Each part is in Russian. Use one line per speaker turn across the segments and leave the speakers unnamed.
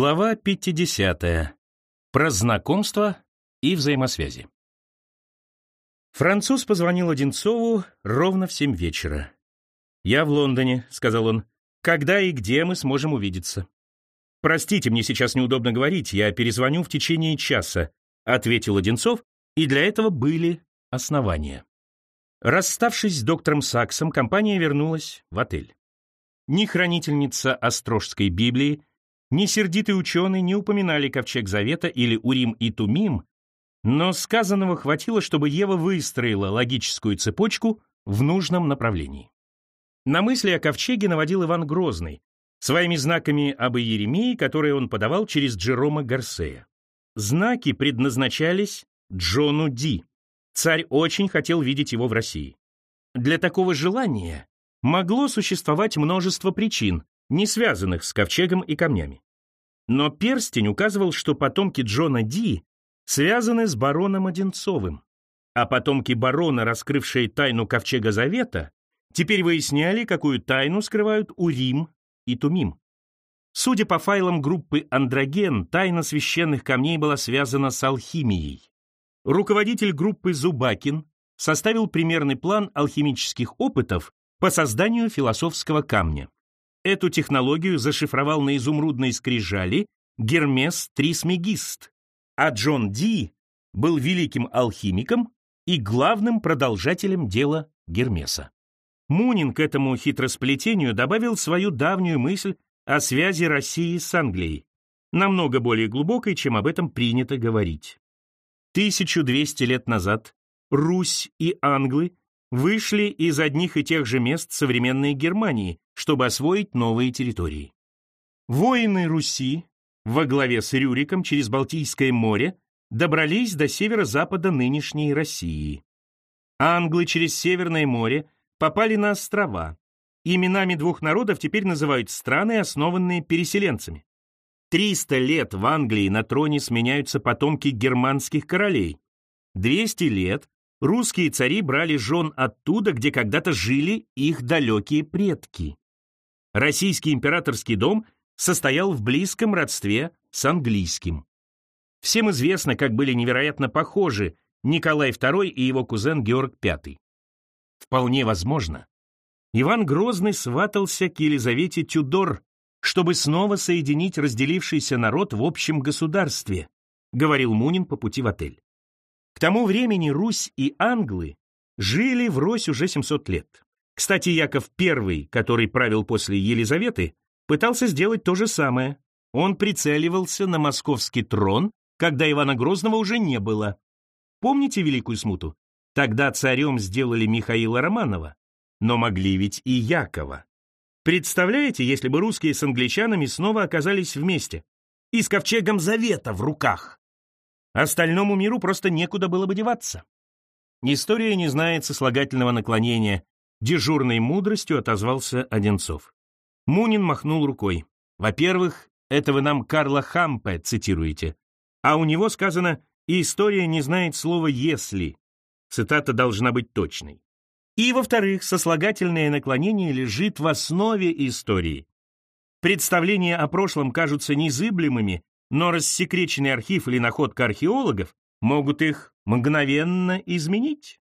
Глава 50. Про знакомство и взаимосвязи. Француз позвонил Одинцову ровно в семь вечера. «Я в Лондоне», — сказал он. «Когда и где мы сможем увидеться?» «Простите, мне сейчас неудобно говорить, я перезвоню в течение часа», — ответил Одинцов, и для этого были основания. Расставшись с доктором Саксом, компания вернулась в отель. Ни хранительница Острожской Библии, ни сердитый ученый не упоминали Ковчег Завета или Урим и Тумим, но сказанного хватило, чтобы Ева выстроила логическую цепочку в нужном направлении. На мысли о Ковчеге наводил Иван Грозный, своими знаками об Иеремии, которые он подавал через Джерома Гарсея. Знаки предназначались Джону Ди. Царь очень хотел видеть его в России. Для такого желания могло существовать множество причин, не связанных с ковчегом и камнями. Но перстень указывал, что потомки Джона Ди связаны с бароном Одинцовым, а потомки барона, раскрывшие тайну ковчега Завета, теперь выясняли, какую тайну скрывают Урим и Тумим. Судя по файлам группы «Андроген», тайна священных камней была связана с алхимией. Руководитель группы Зубакин составил примерный план алхимических опытов по созданию философского камня. Эту технологию зашифровал на изумрудной скрижали Гермес Трисмегист, а Джон Ди был великим алхимиком и главным продолжателем дела Гермеса. Мунин к этому хитросплетению добавил свою давнюю мысль о связи России с Англией, намного более глубокой, чем об этом принято говорить. 1200 лет назад Русь и англы вышли из одних и тех же мест современной Германии, чтобы освоить новые территории. Воины Руси во главе с Рюриком через Балтийское море добрались до северо-запада нынешней России. Англы через Северное море попали на острова. Именами двух народов теперь называют страны, основанные переселенцами. Триста лет в Англии на троне сменяются потомки германских королей. Двести лет русские цари брали жен оттуда, где когда-то жили их далекие предки. Российский императорский дом состоял в близком родстве с английским. Всем известно, как были невероятно похожи Николай II и его кузен Георг V. Вполне возможно, Иван Грозный сватался к Елизавете Тюдор, чтобы снова соединить разделившийся народ в общем государстве, говорил Мунин по пути в отель. К тому времени Русь и англы жили врозь уже 700 лет. Кстати, Яков I, который правил после Елизаветы, пытался сделать то же самое. Он прицеливался на московский трон, когда Ивана Грозного уже не было. Помните Великую Смуту? Тогда царем сделали Михаила Романова, но могли ведь и Якова. Представляете, если бы русские с англичанами снова оказались вместе и с ковчегом Завета в руках? Остальному миру просто некуда было бы деваться. История не знает сослагательного наклонения. Дежурной мудростью отозвался Одинцов. Мунин махнул рукой. Во-первых, это вы нам Карла Хампе цитируете. А у него сказано «И история не знает слова «если». Цитата должна быть точной. И, во-вторых, сослагательное наклонение лежит в основе истории. Представления о прошлом кажутся незыблемыми, но рассекреченный архив или находка археологов могут их мгновенно изменить.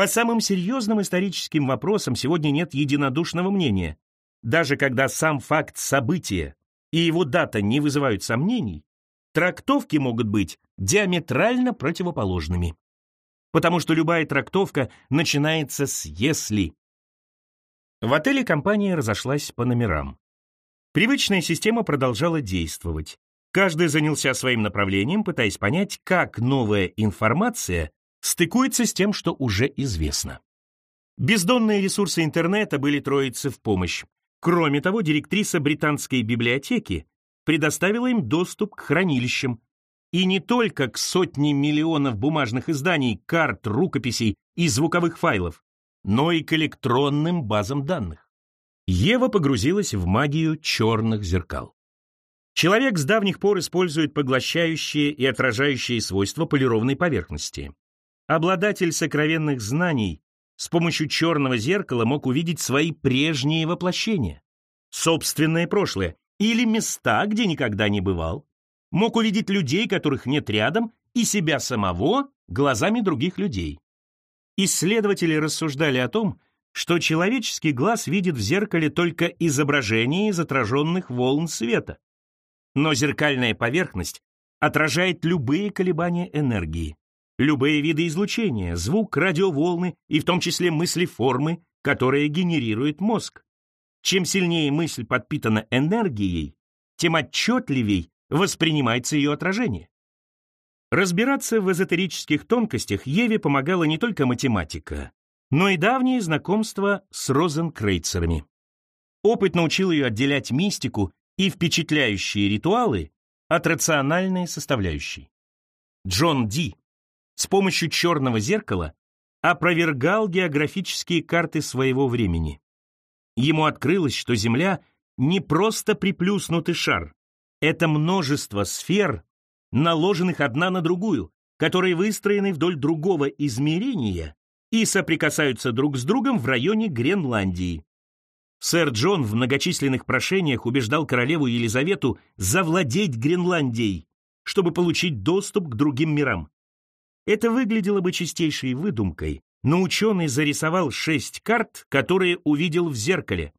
По самым серьезным историческим вопросам сегодня нет единодушного мнения. Даже когда сам факт события и его дата не вызывают сомнений, трактовки могут быть диаметрально противоположными. Потому что любая трактовка начинается с «если». В отеле компания разошлась по номерам. Привычная система продолжала действовать. Каждый занялся своим направлением, пытаясь понять, как новая информация стыкуется с тем, что уже известно. Бездонные ресурсы интернета были троице в помощь. Кроме того, директриса британской библиотеки предоставила им доступ к хранилищам, и не только к сотне миллионов бумажных изданий, карт, рукописей и звуковых файлов, но и к электронным базам данных. Ева погрузилась в магию черных зеркал. Человек с давних пор использует поглощающие и отражающие свойства полированной поверхности. Обладатель сокровенных знаний с помощью черного зеркала мог увидеть свои прежние воплощения, собственное прошлое, или места, где никогда не бывал, мог увидеть людей, которых нет рядом, и себя самого глазами других людей. Исследователи рассуждали о том, что человеческий глаз видит в зеркале только изображение из отраженных волн света. Но зеркальная поверхность отражает любые колебания энергии, любые виды излучения, звук, радиоволны и в том числе мысли-формы, которые генерирует мозг. Чем сильнее мысль подпитана энергией, тем отчетливей воспринимается ее отражение. Разбираться в эзотерических тонкостях Еве помогала не только математика, но и давнее знакомство с розенкрейцерами. Опыт научил ее отделять мистику и впечатляющие ритуалы от рациональной составляющей. Джон Ди с помощью черного зеркала опровергал географические карты своего времени. Ему открылось, что Земля не просто приплюснутый шар, это множество сфер, наложенных одна на другую, которые выстроены вдоль другого измерения и соприкасаются друг с другом в районе Гренландии. Сэр Джон в многочисленных прошениях убеждал королеву Елизавету завладеть Гренландией, чтобы получить доступ к другим мирам. Это выглядело бы чистейшей выдумкой, но ученый зарисовал шесть карт, которые увидел в зеркале,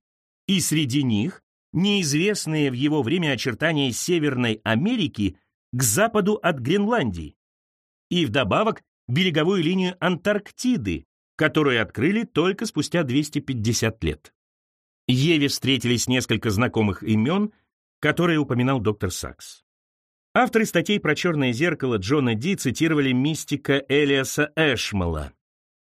и среди них неизвестные в его время очертания Северной Америки к западу от Гренландии, и вдобавок береговую линию Антарктиды, которую открыли только спустя 250 лет. Еве встретились несколько знакомых имен, которые упоминал доктор Сакс. Авторы статей про «Черное зеркало» Джона Ди цитировали мистика Элиаса Эшмала.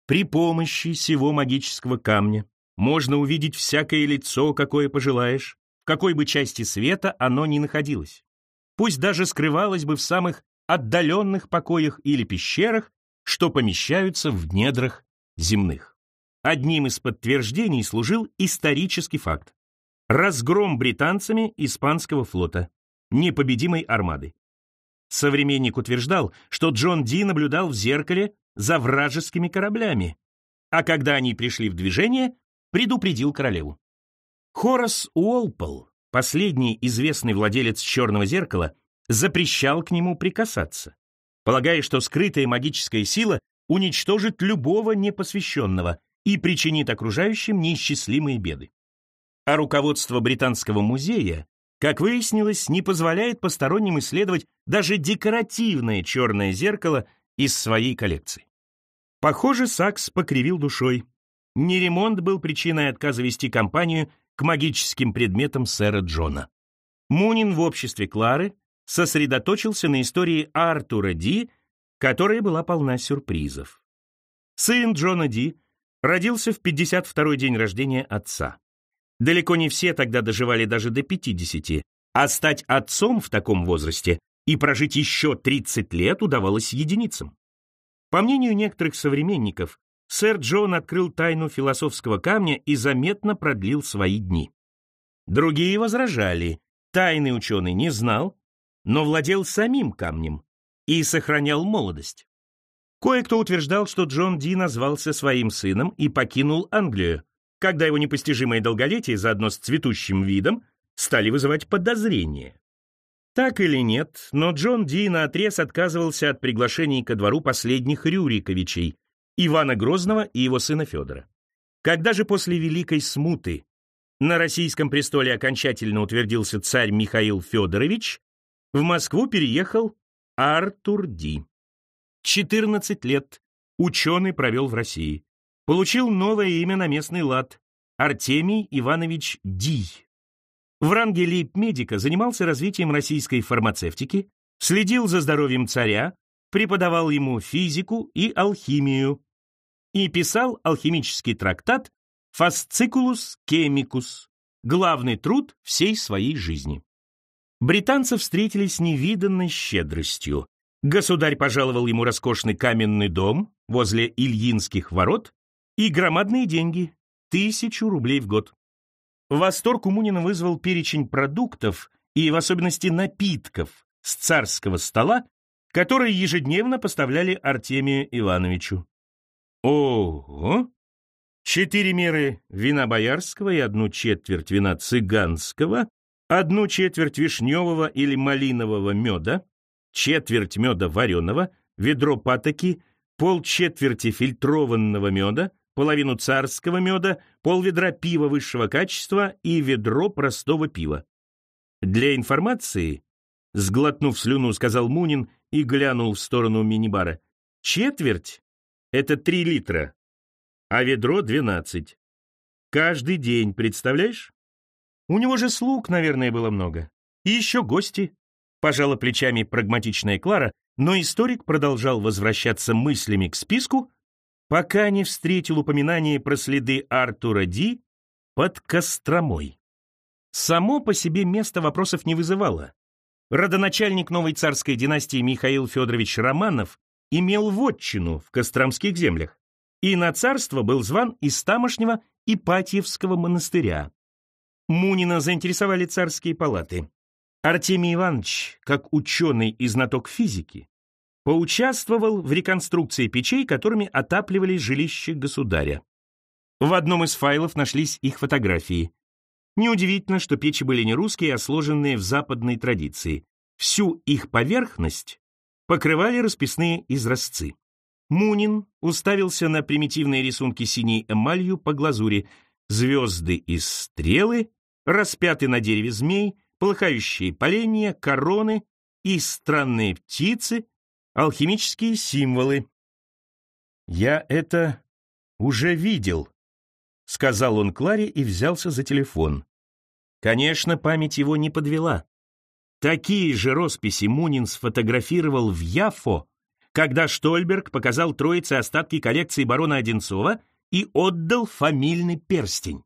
«При помощи сего магического камня можно увидеть всякое лицо, какое пожелаешь, в какой бы части света оно ни находилось. Пусть даже скрывалось бы в самых отдаленных покоях или пещерах, что помещаются в недрах земных. Одним из подтверждений служил исторический факт. Разгром британцами испанского флота, непобедимой армады. Современник утверждал, что Джон Ди наблюдал в зеркале за вражескими кораблями, а когда они пришли в движение, предупредил королеву. Хорас Уолпол, последний известный владелец «Черного зеркала», запрещал к нему прикасаться, полагая, что скрытая магическая сила уничтожит любого непосвященного и причинит окружающим неисчислимые беды. А руководство Британского музея, как выяснилось, не позволяет посторонним исследовать даже декоративное черное зеркало из своей коллекции. Похоже, Сакс покривил душой. Не ремонт был причиной отказа вести компанию к магическим предметам сэра Джона. Мунин в обществе Клары сосредоточился на истории Артура Ди, которая была полна сюрпризов. Сын Джона Ди родился в 52-й день рождения отца. Далеко не все тогда доживали даже до 50, а стать отцом в таком возрасте и прожить еще 30 лет удавалось единицам. По мнению некоторых современников, сэр Джон открыл тайну философского камня и заметно продлил свои дни. Другие возражали, тайный ученый не знал, но владел самим камнем и сохранял молодость. Кое-кто утверждал, что Джон Ди назвался своим сыном и покинул Англию, когда его непостижимое долголетие заодно с цветущим видом стали вызывать подозрения. Так или нет, но Джон Ди наотрез отказывался от приглашений ко двору последних Рюриковичей, Ивана Грозного и его сына Федора. Когда же после Великой Смуты на российском престоле окончательно утвердился царь Михаил Федорович, в Москву переехал Артур Ди. 14 лет ученый провел в России. Получил новое имя на местный лад – Артемий Иванович Ди. В ранге лейб-медика занимался развитием российской фармацевтики, следил за здоровьем царя, преподавал ему физику и алхимию и писал алхимический трактат «Fasciculus chemicus», главный труд всей своей жизни. Британцы встретились с невиданной щедростью. Государь пожаловал ему роскошный каменный дом возле Ильинских ворот и громадные деньги – тысячу рублей в год. Восторг у Мунина вызвал перечень продуктов и в особенности напитков с царского стола, которые ежедневно поставляли Артемию Ивановичу. Ого! Четыре меры вина боярского и одну четверть вина цыганского одну четверть вишневого или малинового меда, четверть меда вареного, ведро патоки, полчетверти фильтрованного меда, половину царского меда, полведра пива высшего качества и ведро простого пива. Для информации, сглотнув слюну, сказал Мунин и глянул в сторону мини-бара, четверть — это три литра, а ведро — двенадцать. Каждый день, представляешь? У него же слуг, наверное, было много. И еще гости. Пожала плечами прагматичная Клара, но историк продолжал возвращаться мыслями к списку, пока не встретил упоминание про следы Артура Ди под Костромой. Само по себе место вопросов не вызывало. Родоначальник новой царской династии Михаил Федорович Романов имел вотчину в Костромских землях и на царство был зван из тамошнего Ипатьевского монастыря. Мунина заинтересовали царские палаты. Артемий Иванович, как ученый и знаток физики, поучаствовал в реконструкции печей, которыми отапливали жилище государя. В одном из файлов нашлись их фотографии. Неудивительно, что печи были не русские, а сложенные в западной традиции. Всю их поверхность покрывали расписные изразцы. Мунин уставился на примитивные рисунки синей эмалью по глазури, звезды и стрелы, распятый на дереве змей, полыхающие поленья, короны и странные птицы, алхимические символы. «Я это уже видел», — сказал он Кларе и взялся за телефон. Конечно, память его не подвела. Такие же росписи Мунин сфотографировал в Яфо, когда Штольберг показал троице остатки коллекции барона Одинцова и отдал фамильный перстень.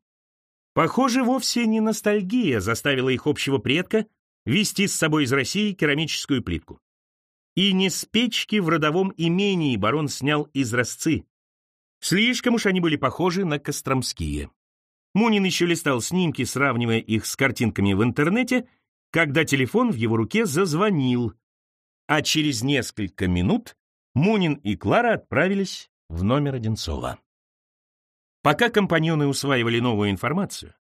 Похоже, вовсе не ностальгия заставила их общего предка вести с собой из России керамическую плитку. И не с печки в родовом имении барон снял изразцы. Слишком уж они были похожи на костромские. Мунин еще листал снимки, сравнивая их с картинками в интернете, когда телефон в его руке зазвонил, а через несколько минут Мунин и Клара отправились в номер Одинцова. Пока компаньоны усваивали новую информацию,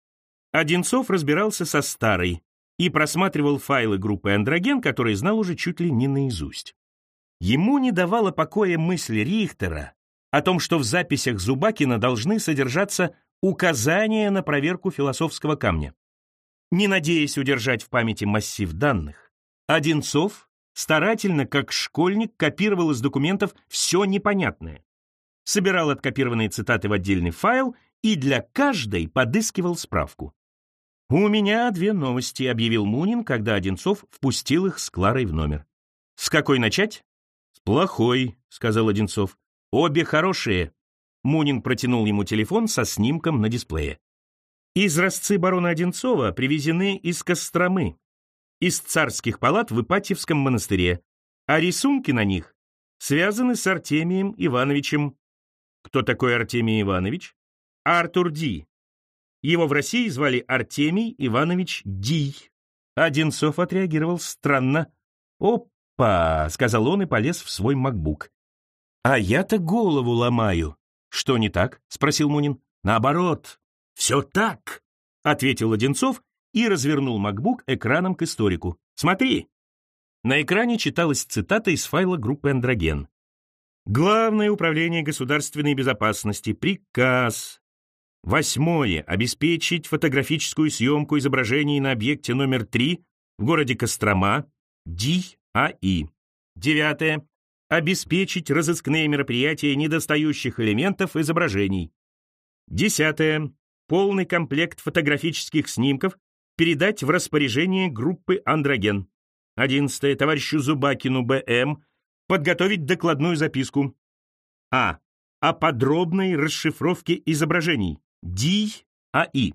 Одинцов разбирался со старой и просматривал файлы группы «Андроген», которые знал уже чуть ли не наизусть. Ему не давала покоя мысль Рихтера о том, что в записях Зубакина должны содержаться указания на проверку философского камня. Не надеясь удержать в памяти массив данных, Одинцов старательно, как школьник, копировал из документов все непонятное собирал откопированные цитаты в отдельный файл и для каждой подыскивал справку. «У меня две новости», — объявил Мунин, когда Одинцов впустил их с Кларой в номер. «С какой начать?» «С плохой», — сказал Одинцов. «Обе хорошие». Мунин протянул ему телефон со снимком на дисплее. Изразцы барона Одинцова привезены из Костромы, из царских палат в Ипатьевском монастыре, а рисунки на них связаны с Артемием Ивановичем кто такой Артемий Иванович? Артур Ди. Его в России звали Артемий Иванович Ди. Одинцов отреагировал странно. «Опа!» — сказал он и полез в свой макбук. «А я-то голову ломаю». «Что не так?» — спросил Мунин. «Наоборот, все так», — ответил Одинцов и развернул макбук экраном к историку. «Смотри». На экране читалась цитата из файла группы «Андроген». Главное управление государственной безопасности. Приказ. Восьмое. Обеспечить фотографическую съемку изображений на объекте номер 3 в городе Кострома. ДИАИ. Девятое. Обеспечить разыскные мероприятия недостающих элементов изображений. Десятое. Полный комплект фотографических снимков передать в распоряжение группы «Андроген». Одиннадцатое. Товарищу Зубакину Б.М подготовить докладную записку. А. О подробной расшифровке изображений. DAI.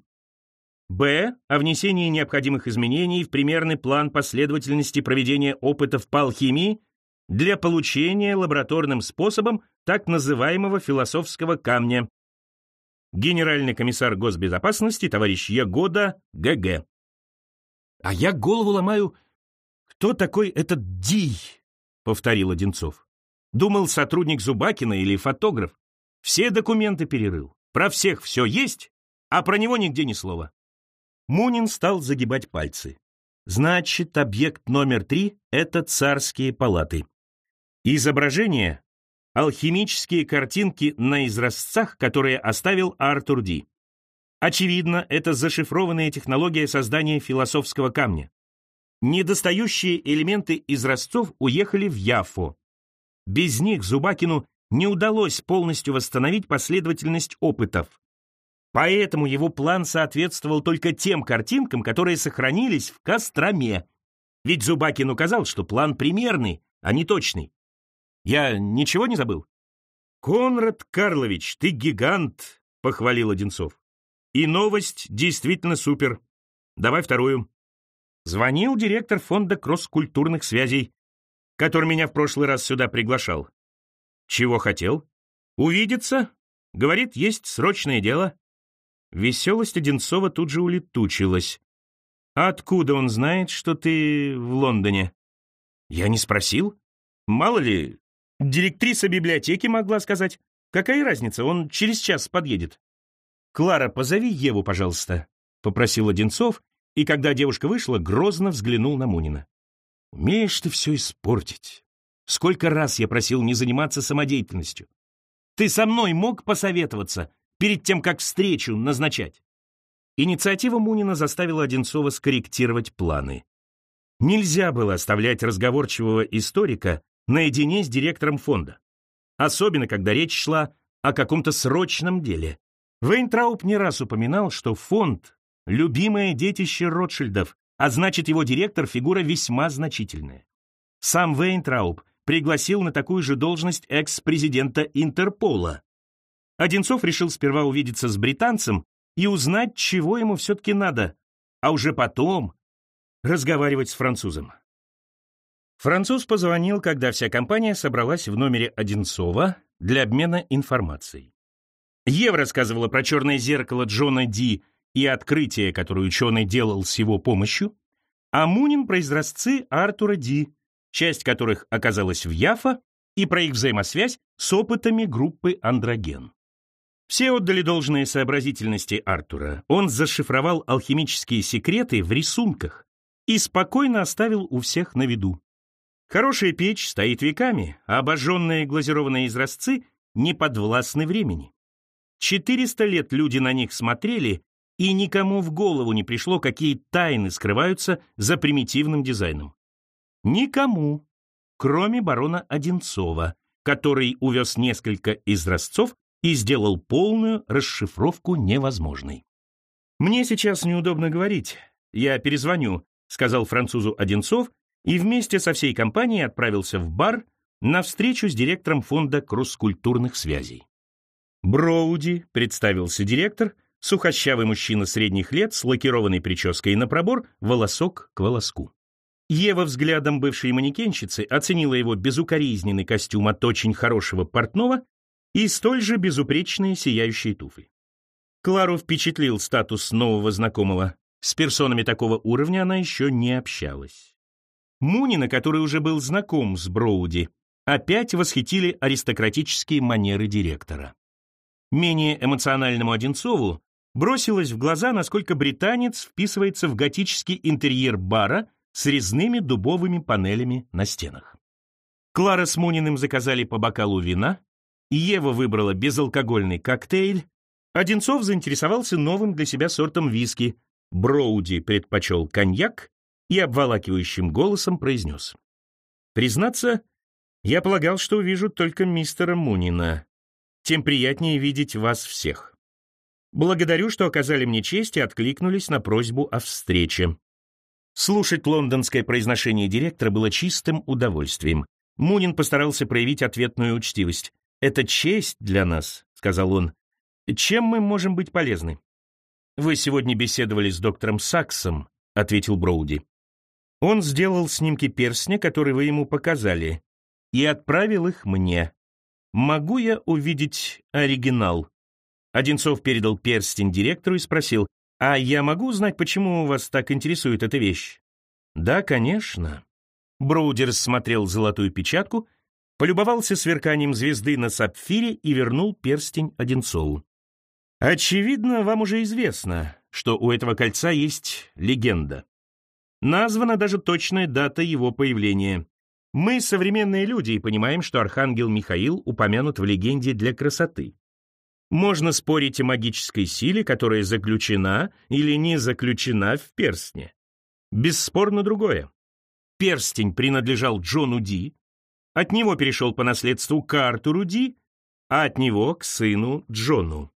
Б. О внесении необходимых изменений в примерный план последовательности проведения опытов по алхимии для получения лабораторным способом так называемого философского камня. Генеральный комиссар госбезопасности товарищ Ягода ГГ. А я голову ломаю, кто такой этот Ди? повторил Одинцов. Думал, сотрудник Зубакина или фотограф. Все документы перерыл. Про всех все есть, а про него нигде ни слова. Мунин стал загибать пальцы. Значит, объект номер три — это царские палаты. Изображение — алхимические картинки на изразцах, которые оставил Артур Ди. Очевидно, это зашифрованная технология создания философского камня. Недостающие элементы изразцов уехали в Яфо. Без них Зубакину не удалось полностью восстановить последовательность опытов. Поэтому его план соответствовал только тем картинкам, которые сохранились в Костроме. Ведь Зубакин указал, что план примерный, а не точный. Я ничего не забыл? «Конрад Карлович, ты гигант!» — похвалил Одинцов. «И новость действительно супер. Давай вторую». Звонил директор фонда кросс-культурных связей, который меня в прошлый раз сюда приглашал. Чего хотел? Увидеться? Говорит, есть срочное дело. Веселость Одинцова тут же улетучилась. А откуда он знает, что ты в Лондоне? Я не спросил. Мало ли, директриса библиотеки могла сказать. Какая разница, он через час подъедет. «Клара, позови Еву, пожалуйста», — попросил Одинцов, и когда девушка вышла, грозно взглянул на Мунина. «Умеешь ты все испортить. Сколько раз я просил не заниматься самодеятельностью. Ты со мной мог посоветоваться перед тем, как встречу назначать?» Инициатива Мунина заставила Одинцова скорректировать планы. Нельзя было оставлять разговорчивого историка наедине с директором фонда. Особенно, когда речь шла о каком-то срочном деле. Вейнтрауб не раз упоминал, что фонд — любимое детище Ротшильдов, а значит, его директор — фигура весьма значительная. Сам Вейнтрауб пригласил на такую же должность экс-президента Интерпола. Одинцов решил сперва увидеться с британцем и узнать, чего ему все-таки надо, а уже потом разговаривать с французом. Француз позвонил, когда вся компания собралась в номере Одинцова для обмена информацией. Ева рассказывала про черное зеркало Джона Ди и открытие, которое ученый делал с его помощью, а Мунин про изразцы Артура Ди, часть которых оказалась в Яфа, и про их взаимосвязь с опытами группы «Андроген». Все отдали должное сообразительности Артура. Он зашифровал алхимические секреты в рисунках и спокойно оставил у всех на виду. Хорошая печь стоит веками, а обожженные глазированные изразцы не подвластны времени. 400 лет люди на них смотрели, и никому в голову не пришло, какие тайны скрываются за примитивным дизайном. Никому, кроме барона Одинцова, который увез несколько изразцов и сделал полную расшифровку невозможной. «Мне сейчас неудобно говорить. Я перезвоню», — сказал французу Одинцов, и вместе со всей компанией отправился в бар на встречу с директором фонда кросс-культурных связей. Броуди, представился директор, сухощавый мужчина средних лет с лакированной прической на пробор, волосок к волоску. Ева взглядом бывшей манекенщицы оценила его безукоризненный костюм от очень хорошего портного и столь же безупречные сияющие туфли. Клару впечатлил статус нового знакомого. С персонами такого уровня она еще не общалась. Мунина, который уже был знаком с Броуди, опять восхитили аристократические манеры директора менее эмоциональному Одинцову, бросилось в глаза, насколько британец вписывается в готический интерьер бара с резными дубовыми панелями на стенах. Клара с Муниным заказали по бокалу вина, Ева выбрала безалкогольный коктейль, Одинцов заинтересовался новым для себя сортом виски, Броуди предпочел коньяк и обволакивающим голосом произнес. «Признаться, я полагал, что увижу только мистера Мунина тем приятнее видеть вас всех. Благодарю, что оказали мне честь и откликнулись на просьбу о встрече. Слушать лондонское произношение директора было чистым удовольствием. Мунин постарался проявить ответную учтивость. «Это честь для нас», — сказал он. «Чем мы можем быть полезны?» «Вы сегодня беседовали с доктором Саксом», — ответил Броуди. «Он сделал снимки перстня, которые вы ему показали, и отправил их мне. «Могу я увидеть оригинал?» Одинцов передал перстень директору и спросил, «А я могу узнать, почему вас так интересует эта вещь?» «Да, конечно». Броудер смотрел золотую печатку, полюбовался сверканием звезды на сапфире и вернул перстень Одинцову. «Очевидно, вам уже известно, что у этого кольца есть легенда. Названа даже точная дата его появления. Мы, современные люди, понимаем, что архангел Михаил упомянут в легенде для красоты. Можно спорить о магической силе, которая заключена или не заключена в перстне. Бесспорно другое. Перстень принадлежал Джону Ди, от него перешел по наследству к Артуру Ди, а от него к сыну Джону.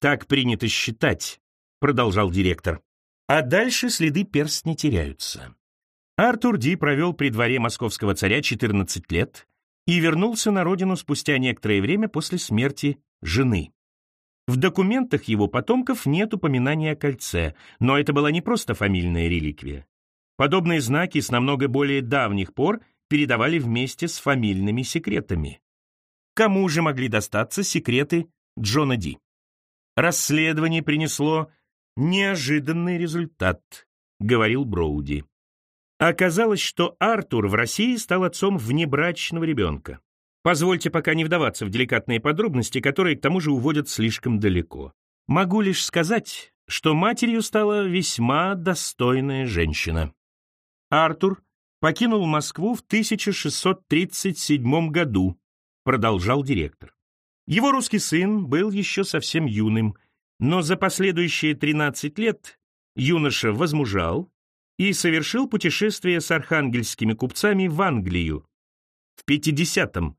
Так принято считать, продолжал директор. А дальше следы перстня теряются. Артур Ди провел при дворе московского царя 14 лет и вернулся на родину спустя некоторое время после смерти жены. В документах его потомков нет упоминания о кольце, но это была не просто фамильная реликвия. Подобные знаки с намного более давних пор передавали вместе с фамильными секретами. Кому же могли достаться секреты Джона Ди? Расследование принесло неожиданный результат, говорил Броуди. Оказалось, что Артур в России стал отцом внебрачного ребенка. Позвольте пока не вдаваться в деликатные подробности, которые к тому же уводят слишком далеко. Могу лишь сказать, что матерью стала весьма достойная женщина. Артур покинул Москву в 1637 году, продолжал директор. Его русский сын был еще совсем юным, но за последующие 13 лет юноша возмужал и совершил путешествие с архангельскими купцами в Англию в 50-м,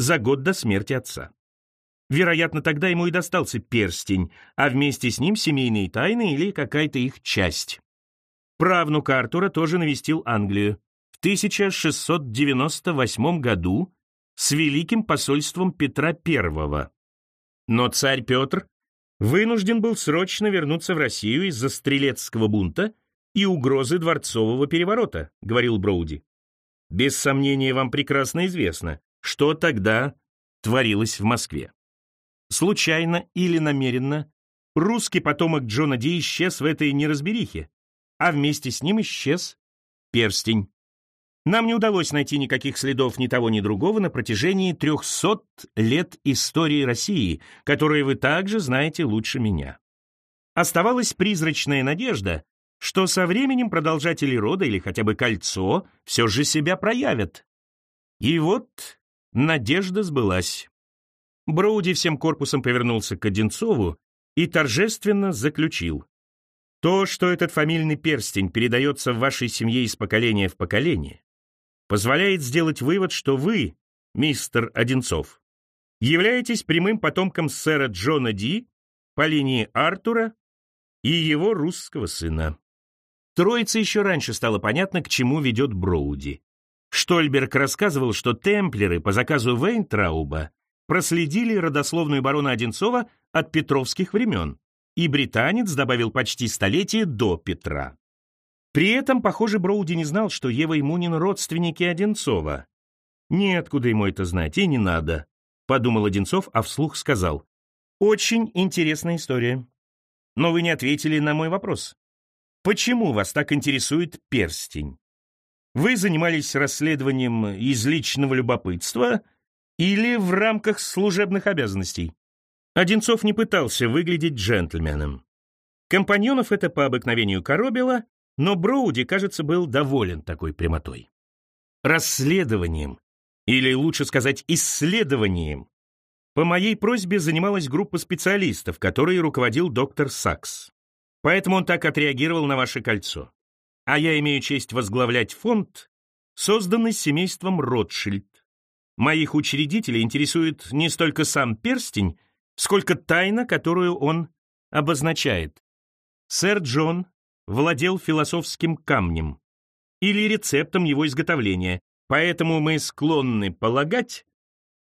за год до смерти отца. Вероятно, тогда ему и достался перстень, а вместе с ним семейные тайны или какая-то их часть. Правнук Артура тоже навестил Англию в 1698 году с великим посольством Петра I. Но царь Петр вынужден был срочно вернуться в Россию из-за стрелецкого бунта и угрозы дворцового переворота, говорил Броуди. Без сомнения, вам прекрасно известно, что тогда творилось в Москве. Случайно или намеренно русский потомок Джона Ди исчез в этой неразберихе, а вместе с ним исчез перстень. Нам не удалось найти никаких следов ни того, ни другого на протяжении 300 лет истории России, которые вы также знаете лучше меня. Оставалась призрачная надежда, что со временем продолжатели рода или хотя бы кольцо все же себя проявят. И вот надежда сбылась. Броуди всем корпусом повернулся к Одинцову и торжественно заключил. То, что этот фамильный перстень передается в вашей семье из поколения в поколение, позволяет сделать вывод, что вы, мистер Одинцов, являетесь прямым потомком сэра Джона Ди по линии Артура и его русского сына. Троице еще раньше стало понятно, к чему ведет Броуди. Штольберг рассказывал, что темплеры по заказу Вейнтрауба проследили родословную барона Одинцова от петровских времен, и британец добавил почти столетие до Петра. При этом, похоже, Броуди не знал, что Ева и Мунин родственники Одинцова. «Неоткуда ему это знать, и не надо», — подумал Одинцов, а вслух сказал. «Очень интересная история. Но вы не ответили на мой вопрос. Почему вас так интересует перстень? Вы занимались расследованием из личного любопытства или в рамках служебных обязанностей?» Одинцов не пытался выглядеть джентльменом. Компаньонов это по обыкновению коробило, но Броуди, кажется, был доволен такой прямотой. Расследованием, или лучше сказать, исследованием, по моей просьбе занималась группа специалистов, которой руководил доктор Сакс. Поэтому он так отреагировал на ваше кольцо. А я имею честь возглавлять фонд, созданный семейством Ротшильд. Моих учредителей интересует не столько сам перстень, сколько тайна, которую он обозначает. Сэр Джон владел философским камнем или рецептом его изготовления, поэтому мы склонны полагать...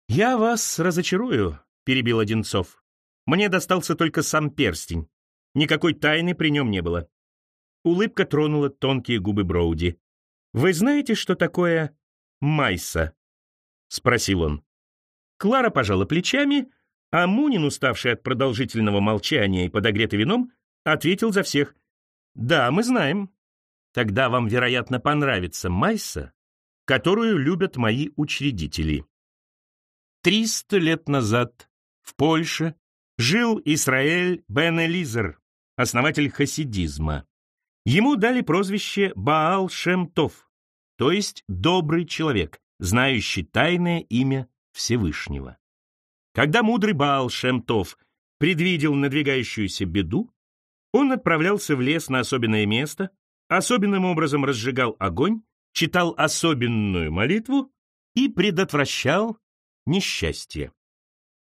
«Я вас разочарую», — перебил Одинцов. «Мне достался только сам перстень. Никакой тайны при нем не было». Улыбка тронула тонкие губы Броуди. «Вы знаете, что такое майса?» — спросил он. Клара пожала плечами, а Мунин, уставший от продолжительного молчания и подогретый вином, ответил за всех. Да, мы знаем. Тогда вам, вероятно, понравится Майса, которую любят мои учредители. Триста лет назад в Польше жил Исраэль бен Элизер, основатель хасидизма. Ему дали прозвище Баал Шемтов, то есть «добрый человек», знающий тайное имя Всевышнего. Когда мудрый Баал Шемтов предвидел надвигающуюся беду, он отправлялся в лес на особенное место, особенным образом разжигал огонь, читал особенную молитву и предотвращал несчастье.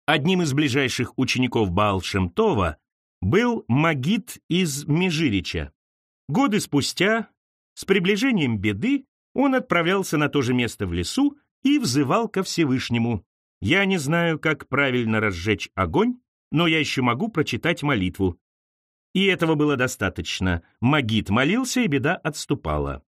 Одним из ближайших учеников Баал Шемтова был Магит из Межирича. Годы спустя, с приближением беды, он отправлялся на то же место в лесу и взывал ко Всевышнему. «Я не знаю, как правильно разжечь огонь, но я еще могу прочитать молитву». И этого было достаточно. Магит молился, и беда отступала.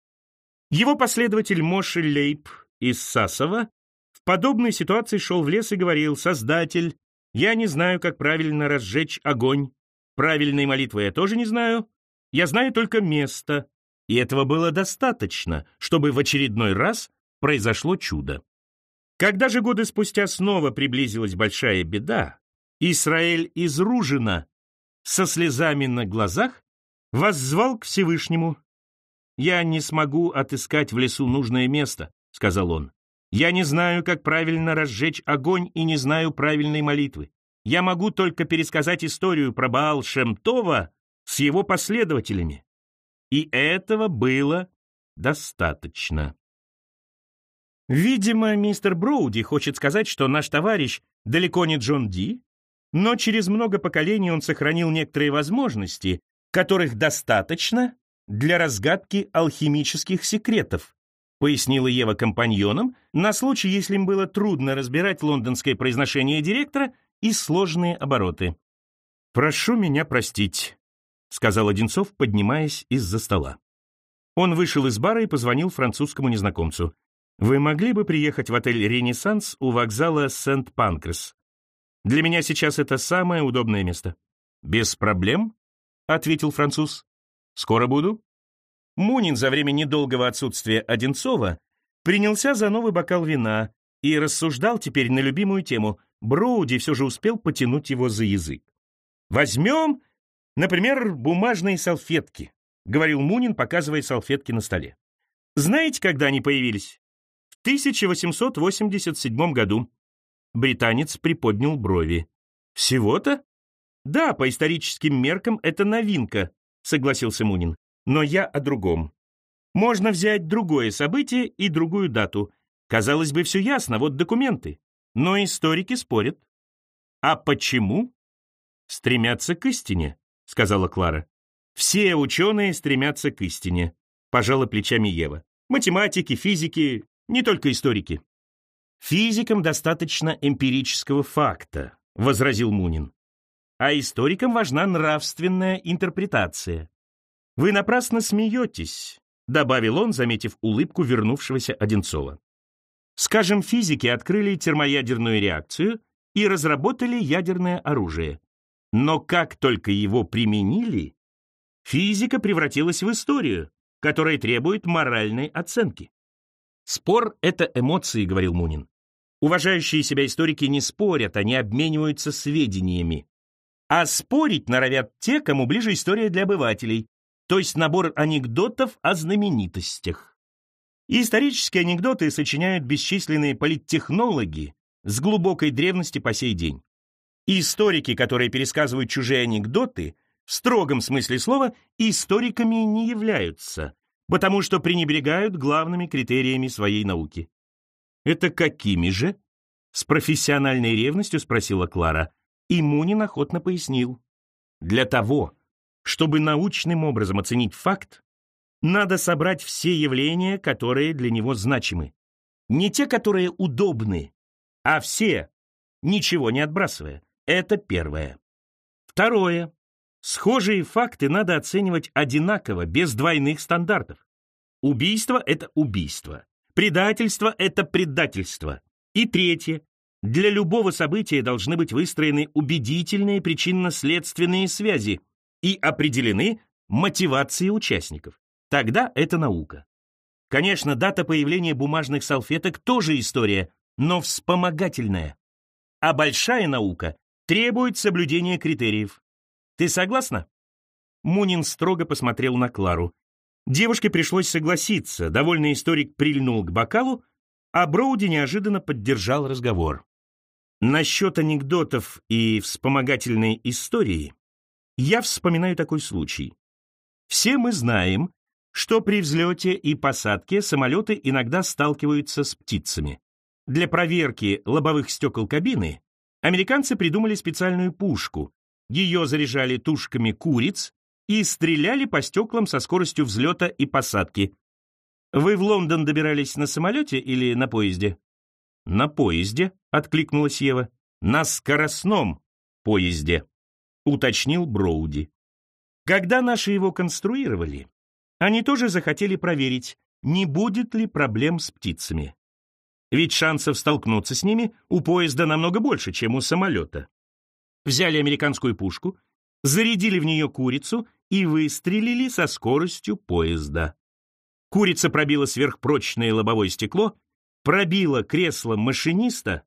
Его последователь Моши Лейб из Сасова в подобной ситуации шел в лес и говорил, «Создатель, я не знаю, как правильно разжечь огонь. Правильной молитвы я тоже не знаю. Я знаю только место». И этого было достаточно, чтобы в очередной раз произошло чудо. Когда же годы спустя снова приблизилась большая беда, Израиль из со слезами на глазах воззвал к Всевышнему. «Я не смогу отыскать в лесу нужное место», — сказал он. «Я не знаю, как правильно разжечь огонь и не знаю правильной молитвы. Я могу только пересказать историю про Баал Шемтова с его последователями». И этого было достаточно. Видимо, мистер Броуди хочет сказать, что наш товарищ далеко не Джон Ди, но через много поколений он сохранил некоторые возможности, которых достаточно для разгадки алхимических секретов, пояснила Ева компаньонам, на случай, если им было трудно разбирать лондонское произношение директора и сложные обороты. «Прошу меня простить», — сказал Одинцов, поднимаясь из-за стола. Он вышел из бара и позвонил французскому незнакомцу. «Вы могли бы приехать в отель «Ренессанс» у вокзала Сент-Панкрес? Для меня сейчас это самое удобное место». «Без проблем», — ответил француз. «Скоро буду». Мунин за время недолгого отсутствия Одинцова принялся за новый бокал вина и рассуждал теперь на любимую тему. Броуди все же успел потянуть его за язык. «Возьмем, например, бумажные салфетки», — говорил Мунин, показывая салфетки на столе. «Знаете, когда они появились?» 1887 году. Британец приподнял брови. Всего-то? Да, по историческим меркам это новинка, согласился Мунин. Но я о другом. Можно взять другое событие и другую дату. Казалось бы, все ясно, вот документы. Но историки спорят. А почему? Стремятся к истине, сказала Клара. Все ученые стремятся к истине, пожала плечами Ева. Математики, физики, не только историки. Физикам достаточно эмпирического факта, возразил Мунин. А историкам важна нравственная интерпретация. Вы напрасно смеетесь, добавил он, заметив улыбку вернувшегося Одинцова. Скажем, физики открыли термоядерную реакцию и разработали ядерное оружие. Но как только его применили, физика превратилась в историю, которая требует моральной оценки. «Спор — это эмоции», — говорил Мунин. Уважающие себя историки не спорят, они обмениваются сведениями. А спорить норовят те, кому ближе история для обывателей, то есть набор анекдотов о знаменитостях. Исторические анекдоты сочиняют бесчисленные политтехнологи с глубокой древности по сей день. И историки, которые пересказывают чужие анекдоты, в строгом смысле слова, историками не являются, потому что пренебрегают главными критериями своей науки. «Это какими же?» — с профессиональной ревностью спросила Клара. И Мунин охотно пояснил. «Для того, чтобы научным образом оценить факт, надо собрать все явления, которые для него значимы. Не те, которые удобны, а все, ничего не отбрасывая. Это первое. Второе. Схожие факты надо оценивать одинаково, без двойных стандартов. Убийство — это убийство. Предательство — это предательство. И третье. Для любого события должны быть выстроены убедительные причинно-следственные связи и определены мотивации участников. Тогда это наука. Конечно, дата появления бумажных салфеток тоже история, но вспомогательная. А большая наука требует соблюдения критериев. Ты согласна? Мунин строго посмотрел на Клару. Девушке пришлось согласиться, довольный историк прильнул к бокалу, а Броуди неожиданно поддержал разговор. Насчет анекдотов и вспомогательной истории я вспоминаю такой случай. Все мы знаем, что при взлете и посадке самолеты иногда сталкиваются с птицами. Для проверки лобовых стекол кабины американцы придумали специальную пушку. Ее заряжали тушками куриц и стреляли по стеклам со скоростью взлета и посадки. Вы в Лондон добирались на самолете или на поезде? На поезде, откликнулась Ева. На скоростном поезде, уточнил Броуди. Когда наши его конструировали, они тоже захотели проверить, не будет ли проблем с птицами. Ведь шансов столкнуться с ними у поезда намного больше, чем у самолета. Взяли американскую пушку, зарядили в нее курицу и выстрелили со скоростью поезда. Курица пробила сверхпрочное лобовое стекло, пробила кресло машиниста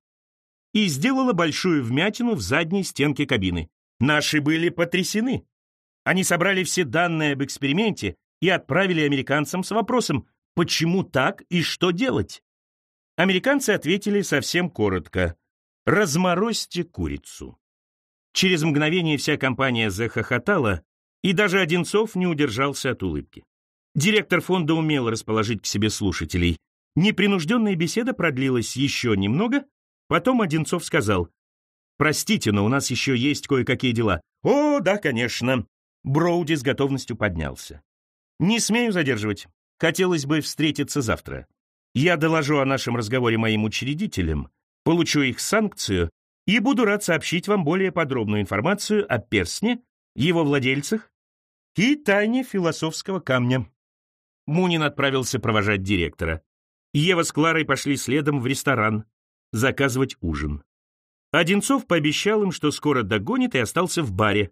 и сделала большую вмятину в задней стенке кабины. Наши были потрясены. Они собрали все данные об эксперименте и отправили американцам с вопросом, почему так и что делать. Американцы ответили совсем коротко. «Разморозьте курицу». Через мгновение вся компания захохотала, и даже Одинцов не удержался от улыбки. Директор фонда умел расположить к себе слушателей. Непринужденная беседа продлилась еще немного, потом Одинцов сказал, «Простите, но у нас еще есть кое-какие дела». «О, да, конечно». Броуди с готовностью поднялся. «Не смею задерживать. Хотелось бы встретиться завтра. Я доложу о нашем разговоре моим учредителям, получу их санкцию и буду рад сообщить вам более подробную информацию о персне, его владельцах и тайне философского камня». Мунин отправился провожать директора. Ева с Кларой пошли следом в ресторан заказывать ужин. Одинцов пообещал им, что скоро догонит, и остался в баре.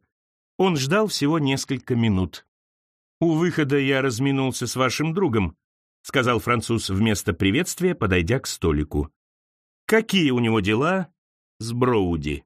Он ждал всего несколько минут. «У выхода я разминулся с вашим другом», сказал француз вместо приветствия, подойдя к столику. «Какие у него дела с Броуди?»